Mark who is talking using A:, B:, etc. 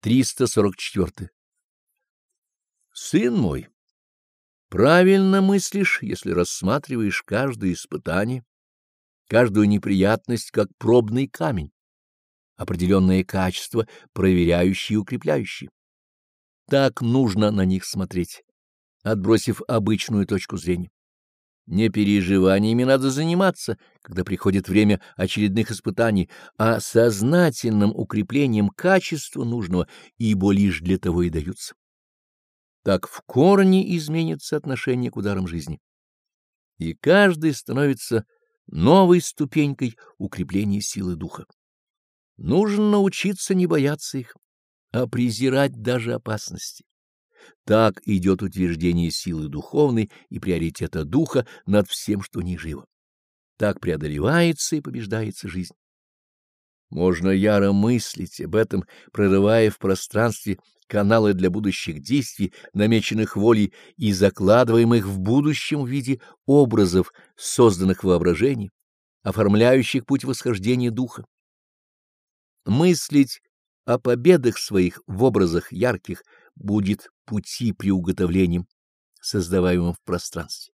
A: 344. Сын мой, правильно мыслишь, если рассматриваешь каждое испытание, каждую неприятность как пробный камень, определенное качество, проверяющее и укрепляющее. Так нужно на них смотреть, отбросив обычную точку зрения. Не переживаниями надо заниматься, когда приходит время очередных испытаний, а сознательным укреплением качества нужного, ибо лишь для того и даются. Так в корне изменится отношение к ударам жизни. И каждый становится новой ступенькой укрепления силы духа. Нужно научиться не бояться их, а презирать даже опасности. Так идет утверждение силы духовной и приоритета духа над всем, что не живо. Так преодолевается и побеждается жизнь. Можно яро мыслить об этом, прорывая в пространстве каналы для будущих действий, намеченных волей и закладываемых в будущем в виде образов, созданных воображением, оформляющих путь восхождения духа. Мыслить о победах своих в образах ярких будет пути при уготовлении, создаваемом в пространстве.